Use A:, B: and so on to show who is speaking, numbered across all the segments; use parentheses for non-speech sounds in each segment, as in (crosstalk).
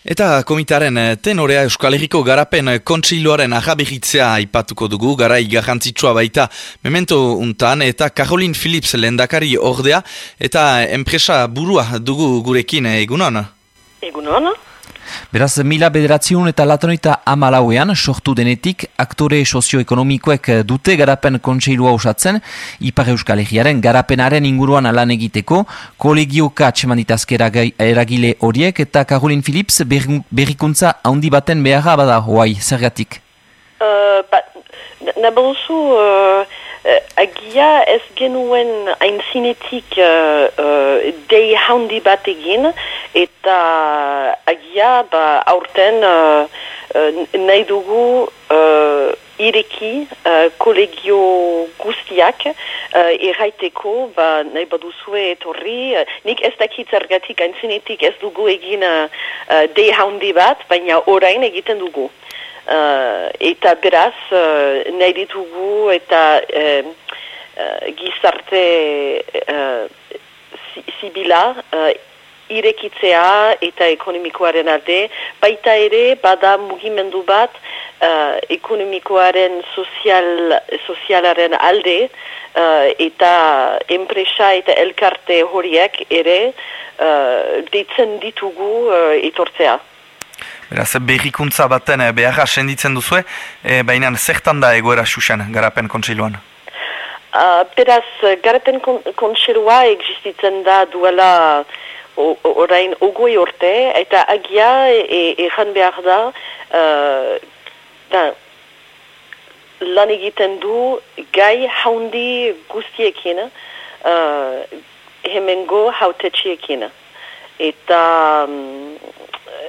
A: Eta komitaren eh, tenorea Euskal Herriko garapen kontseiloaren ahabehitzea aipatuko dugu, garai garrantzitsua baita memento untan, eta Caroline Phillips lendakari ordea, eta enpresa burua dugu gurekin egunon?
B: Egunon?
C: Beraz, mila bederatziun eta latonoita amalauean, sortu denetik, aktore sozioekonomikoek dute garapen kontseilua osatzen, Ipar Euskal Herriaren garapenaren inguruan lan egiteko, kolegioka atseman eragile horiek, eta Caroline Phillips berrikuntza handi baten beharra bada hoai, zergatik?
B: Uh, ba, Nabaduzu, uh, agia ez genuen hain zinetik uh, uh, dei handi bat egin, eta agia ba, aurten uh, nahi dugu uh, ireki uh, kolegio guztiak uh, erraiteko ba, nahi baduzue etorri. Nik ez dakit zergatik hain zinetik ez dugu egin uh, dei handi bat, baina orain egiten dugu. Uh, eta beraz uh, nahi ditugu eta uh, gizarte zibila uh, irekitzea eta ekonomikoaren alde, baita ere bada mugimendu bat uh, ekonomikoaren sozial, sozialaren alde uh, eta enpresa eta elkarte horiek ere uh, ditzen ditugu uh, etortzea.
A: Beraz, berrikuntza baten eh, beharra senditzen duzue, e, baina zertan da egoera xuxen garapen kontseiluan?
B: Uh, beraz, garapen kon kontseilua existitzen da duela orain ogoi orte, eta agia egan e, behar da, uh, da lan egiten du gai haundi guztiekin, uh, hemengo hautetxiekin. Eta... Um,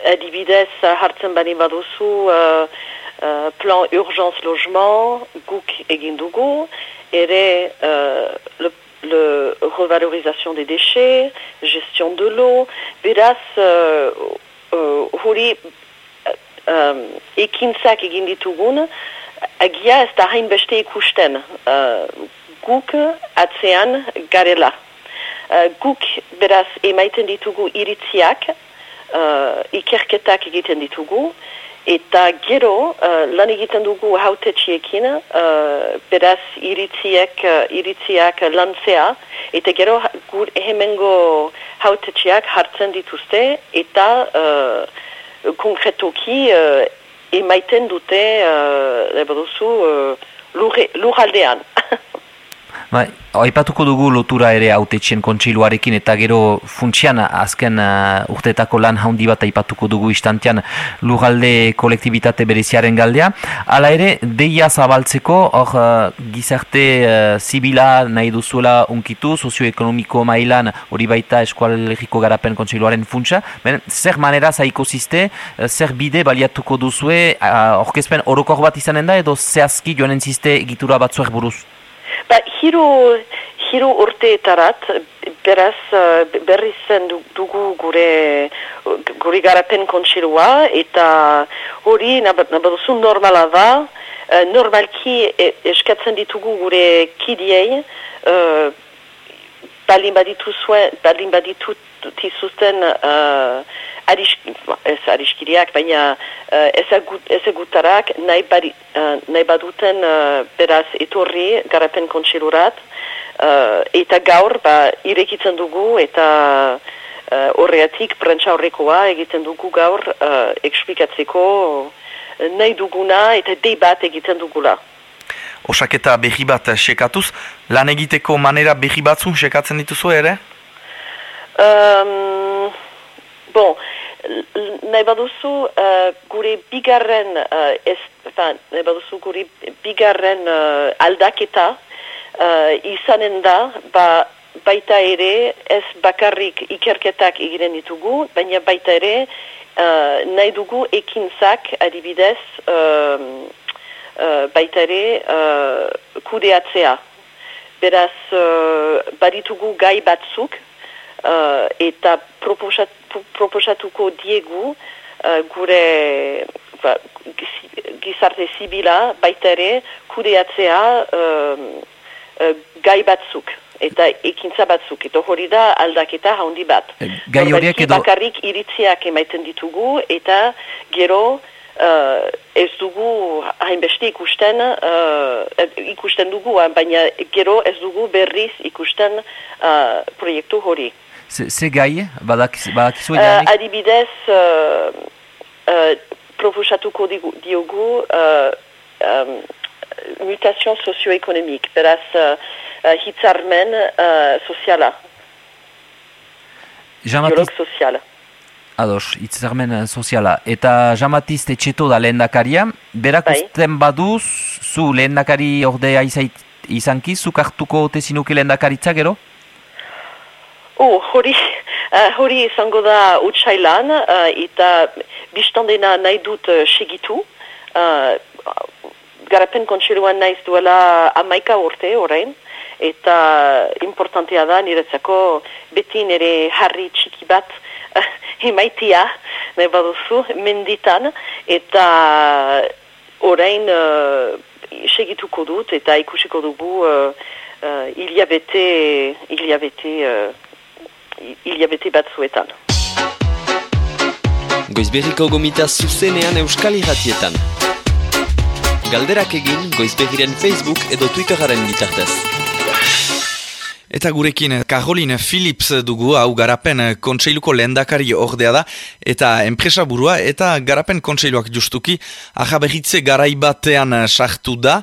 B: adibidez hartzen bani baduzu uh, uh, plan urgence logement guk egin dugu ere uh, le, le revalorisation des déchets gestion de l'eau beraz uh, uh, huri uh, um, ekintzak egin ditugun agia ez da hain beste ikusten uh, guk atzean garela uh, guk beraz emaiten ditugu iritziak uh, ikerketak egiten ditugu, eta gero uh, lan egiten dugu hautetxiekin, uh, beraz iritziek, uh, iritziak lantzea, eta gero gur hemengo hautetxiak hartzen dituzte, eta uh, konkretoki uh, emaiten dute uh, duzu, uh, lurraldean. (laughs)
C: Bai, aipatuko dugu lotura ere autetxien kontseiluarekin eta gero funtsian azken uh, urteetako lan haundi bat aipatuko dugu istantean lugalde kolektibitate bereziaren galdea. Hala ere, deia zabaltzeko, hor uh, gizarte uh, zibila nahi duzuela unkitu, sozioekonomiko mailan hori baita eskualeriko garapen kontseiluaren funtsa. Ben, zer manera zaiko ziste, uh, zer bide baliatuko duzue, orkezpen uh, orokor bat izanen da edo zehazki joanen ziste egitura batzuek buruz?
B: Ba, hiru, hiru urteetarat, beraz, uh, berri zen dugu gure, gure garapen kontxilua, eta hori, nabaduzu normala da, uh, normalki e, eskatzen ditugu gure kidiei, uh, balin baditu zuen, balin baditu tizuzten, uh, arisk, ez ariskiriak, baina uh, ezagutarak nahi, bari, uh, nahi baduten uh, beraz etorri garapen kontsilurat uh, eta gaur ba, irekitzen dugu eta uh, horreatik prentsa horrekoa egiten dugu gaur uh, eksplikatzeko nahi duguna eta dei bat egiten dugula.
A: Osaketa behi bat sekatuz, lan egiteko manera behi batzun sekatzen dituzu ere?
B: Um, bon, nahi baduzu uh, gure bigarren uh, ez, fan, nahi baduzu gure bigarren uh, aldaketa uh, izanen da ba, baita ere ez bakarrik ikerketak egiten ditugu baina baita ere uh, nahi dugu ekintzak adibidez uh, uh, baita ere uh, kudeatzea. Beraz uh, baditugu gai batzuk uh, eta proposatuko diegu uh, gure ba, gizarte zibila baita ere kudeatzea uh, uh, gai batzuk. eta ekintza batzuk, eta hori da aldaketa handi bat.
C: E, gai horiek edo...
B: Bakarrik iritziak emaiten ditugu, eta gero uh, ez dugu hainbeste ikusten, uh, ikusten dugu, baina gero ez dugu berriz ikusten uh, proiektu hori.
C: Ze gai, badakizu
B: uh, Adibidez, uh, uh, proposatuko diogu uh, um, mutazio sozioekonomik, beraz uh, uh, hitzarmen uh, soziala.
C: Jamatiz...
B: soziala.
C: Ados, hitzarmen soziala. Eta jamatiz etxeto da lehen berak bai. usten baduz, zu lehen dakari ordea izanki, zuk hartuko tezinuke lehen dakaritza gero?
B: Oh, hori, uh, (laughs) hori izango da utxailan, uh, eta biztandena nahi dut uh, segitu. Uh, garapen kontseruan naiz duela amaika urte orain, eta importantea da niretzako beti nire harri txiki bat uh, (laughs) emaitia, nahi baduzu, menditan, eta orain uh, segituko dut, eta ikusiko dugu uh, uh, iliabete, iliabete, uh, iliabete batzuetan.
D: Goizberriko gomita zuzenean euskal irratietan. Galderak egin goizbegiren Facebook edo Twitteraren bitartez.
A: Eta gurekin Caroline Philips dugu hau garapen kontseiluko lehendakari ordea da eta enpresa burua eta garapen kontseiluak justuki ahaberritze garaibatean sartu da.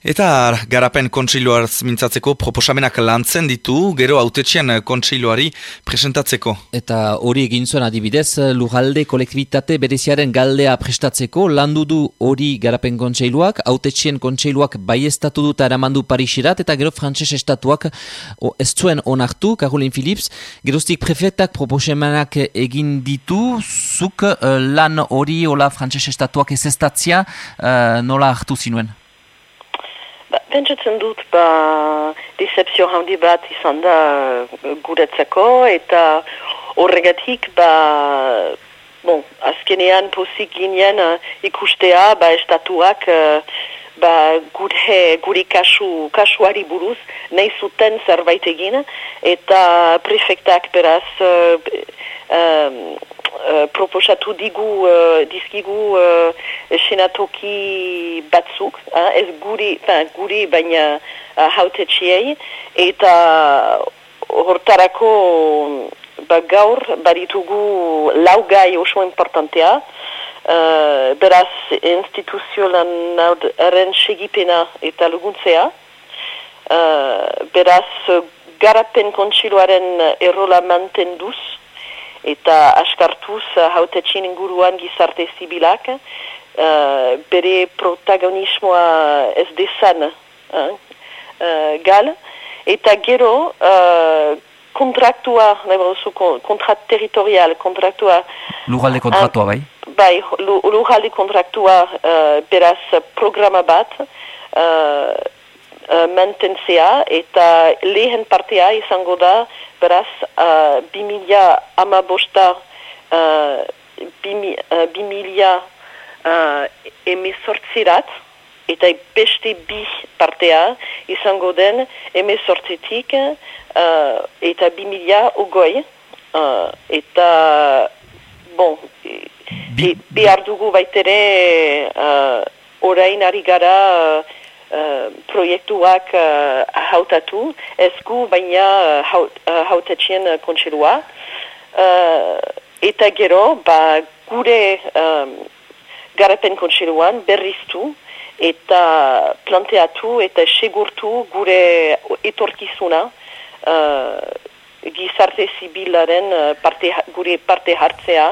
A: Eta garapen kontseiloarz mintzatzeko proposamenak lantzen ditu, gero autetxean kontseiloari presentatzeko.
C: Eta hori egin zuen adibidez, lujalde kolektibitate bereziaren galdea prestatzeko, landu du hori garapen kontseiloak, autetxean kontseiloak baiestatu dut eramandu Parixirat, eta gero frantses estatuak ez zuen onartu, Karolin Philips, geroztik prefetak proposamenak egin ditu, zuk uh, lan hori ola frantses estatuak ez estatzia uh, nola hartu zinuen?
B: Pentsatzen dut, ba, decepzio handi bat izan da uh, guretzako, eta horregatik, ba, bon, azkenean pozik ginen uh, ikustea, ba, estatuak, uh, ba, gure, gure kasu, kasuari buruz, nahi zuten zerbait egin, eta prefektak beraz, uh, Uh, proposatu digu, uh, dizkigu senatoki batzuk, uh, ez guri, guri baina uh, haute txiei, eta hortarako ba, gaur baritugu laugai oso importantea, uh, beraz instituzio lan segipena eta luguntzea, uh, beraz garapen kontsiloaren errola mantenduz, eta askartuz hautetxin inguruan gizarte zibilak uh, bere protagonismoa ez dezan uh, gal. Eta gero uh, kontraktua kontrat territorial kontraktua
C: lugalde kontraktua bai?
B: bai lugalde kontraktua beraz programa bat uh, mantentzea. Eta lehen partea izango da beraz, uh, bi mila ama bosta, uh, bi mila uh, emezortzirat, eta beste bi partea izango den emezortzitik, uh, eta bi mila ogoi, uh, eta, bon, bi, behar dugu baitere, uh, orain ari gara, uh, Uh, proiektuak uh, hautatu, ez gu baina uh, haut, uh, hautatxien uh, kontselua. Uh, eta gero, ba, gure um, garapen kontseluan berriztu eta planteatu eta segurtu gure etorkizuna uh, gizarte zibilaren uh, parte, gure parte hartzea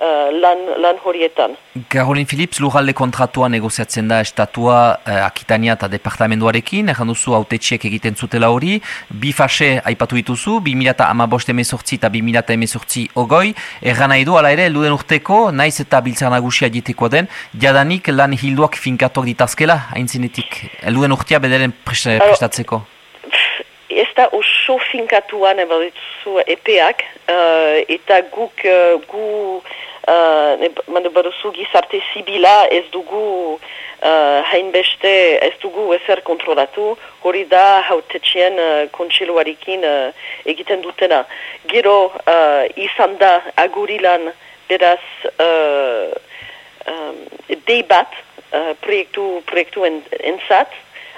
B: uh, lan, lan horietan.
C: Carolin Philips, lujalde kontratua negoziatzen da estatua uh, Akitania eta departamentuarekin, erran duzu autetxiek egiten zutela hori, bi fase aipatu dituzu, 2008 emezortzi eta 2008 emezortzi ogoi, erran nahi du, ala ere, luden urteko, naiz eta biltzar nagusia diteko den, jadanik lan hilduak finkatuak ditazkela, hain zinetik, luden urtea bederen prestatzeko.
B: Ez da oso finkatuan ebadutu epeak, uh, eta guk uh, gu uh, mande baduzu gizarte zibila ez dugu uh, hainbeste ez dugu ezer kontrolatu, hori da hautetxien uh, kontsiluarekin uh, egiten dutena. Gero uh, izan da agurilan beraz uh, um, dei bat uh, proiektu, proiektu en, entzat,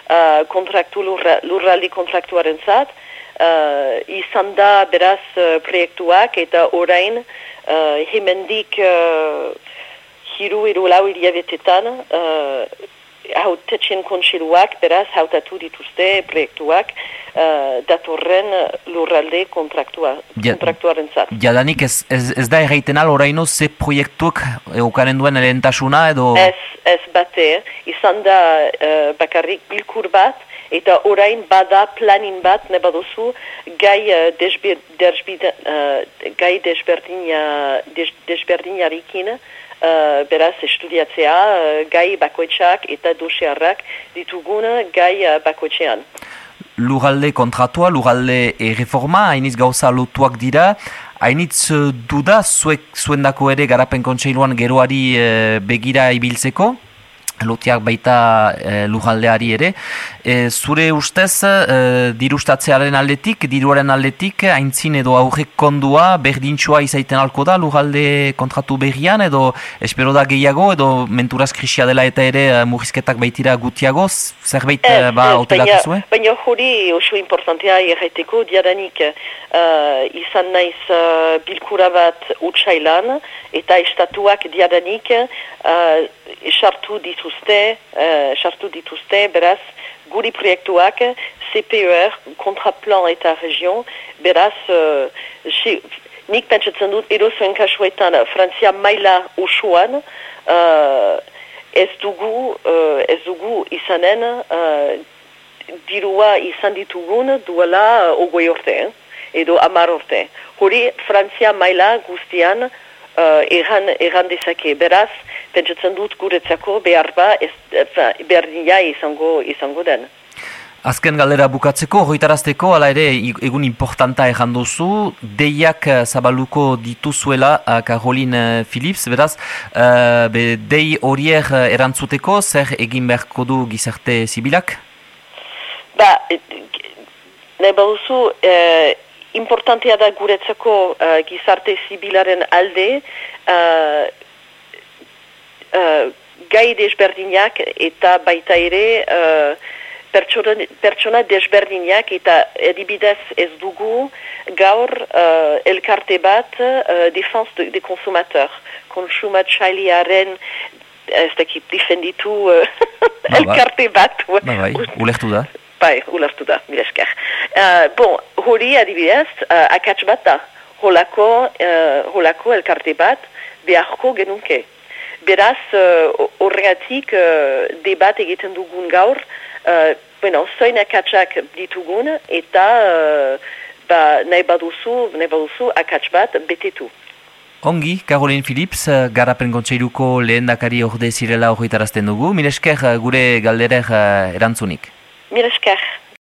B: uh, kontraktu lurra, lurraldi kontraktuaren zat, uh, izan da beraz uh, proiektuak eta orain uh, hemendik uh, hiru edo lau iliabetetan uh, hautetxen kontsiluak, beraz, hautatu dituzte proiektuak uh, datorren lurralde kontraktua, ja, kontraktuaren zat.
C: Jadanik ez, ez, ez da erraiten al oraino ze proiektuak eukaren duen elentasuna edo...
B: Ez, ez bate, izan da uh, bakarrik bilkur bat, eta orain bada planin bat, ne baduzu, gai, uh, desbe, uh, gai desberdinarikin, Uh, beraz estudiatzea uh, gai bakoetxak eta dosearrak ditugun gai uh, bakoetxean.
C: Lugalde kontratua, lugalde reforma, hainitz gauza lotuak dira, hainitz duda zuek zuendako ere garapen kontseiluan geroari begira ibiltzeko? Lotiak baita e, lujaldeari ere. E, zure ustez, e, dirustatzearen aldetik, diruaren aldetik, haintzin edo aurrek kondua berdintxoa izaiten alko da lujalde kontratu berrian, edo espero da gehiago, edo menturaz krisia dela eta ere murrizketak baitira gutiago, zerbait
B: ez,
C: ba otelatu zuen?
B: Baina juri oso importantea erraiteko, diadanik uh, izan naiz uh, bilkura bat utxailan, eta estatuak diadanik uh, sartu dituzte, uh, sartu dituzte, beraz, guri proiektuak, CPER, kontraplan eta region, beraz, uh, si, nik pentsatzen dut, edo zuen kasuetan, Frantzia maila usuan, uh, ez dugu, uh, ez dugu izanen, uh, dirua izan ditugun duela uh, ogoi orte, eh? edo amar orte. Hori, Frantzia maila guztian, uh, erran, erran dezake. Beraz, pentsatzen dut guretzako behar ba, ez, behar nia izango, izango den.
C: Azken galdera bukatzeko, hoitarazteko, ala ere, egun importanta erran duzu, deiak eh, zabaluko dituzuela Karolin uh, Philips, beraz, uh, be, dei horiek erantzuteko, zer egin beharko du gizarte zibilak?
B: Ba, nahi baduzu, importantea da guretzako uh, gizarte zibilaren alde uh, uh, gai desberdinak eta baita ere uh, pertsona, pertsona desberdinak eta edibidez ez dugu gaur uh, elkarte bat uh, defense de, de konsumateur konsumatxailiaren ez dakit difenditu uh, (laughs) elkarte bat.
C: Ba, bai, ulektu da.
B: Bai, ulertu da, mire esker. Uh, bon, hori adibidez, uh, akats bat da, holako, uh, holako elkarte bat, beharko genunke. Beraz, horregatik, uh, debat egiten dugun gaur, uh, bueno, zoin akatsak ditugun, eta ba, nahi baduzu, nahi baduzu akats bat betetu.
C: Ongi, Caroline Philips, garapen kontseiruko lehen dakari orde zirela hori tarazten dugu. Mire esker gure galderer erantzunik.
B: Mire esker.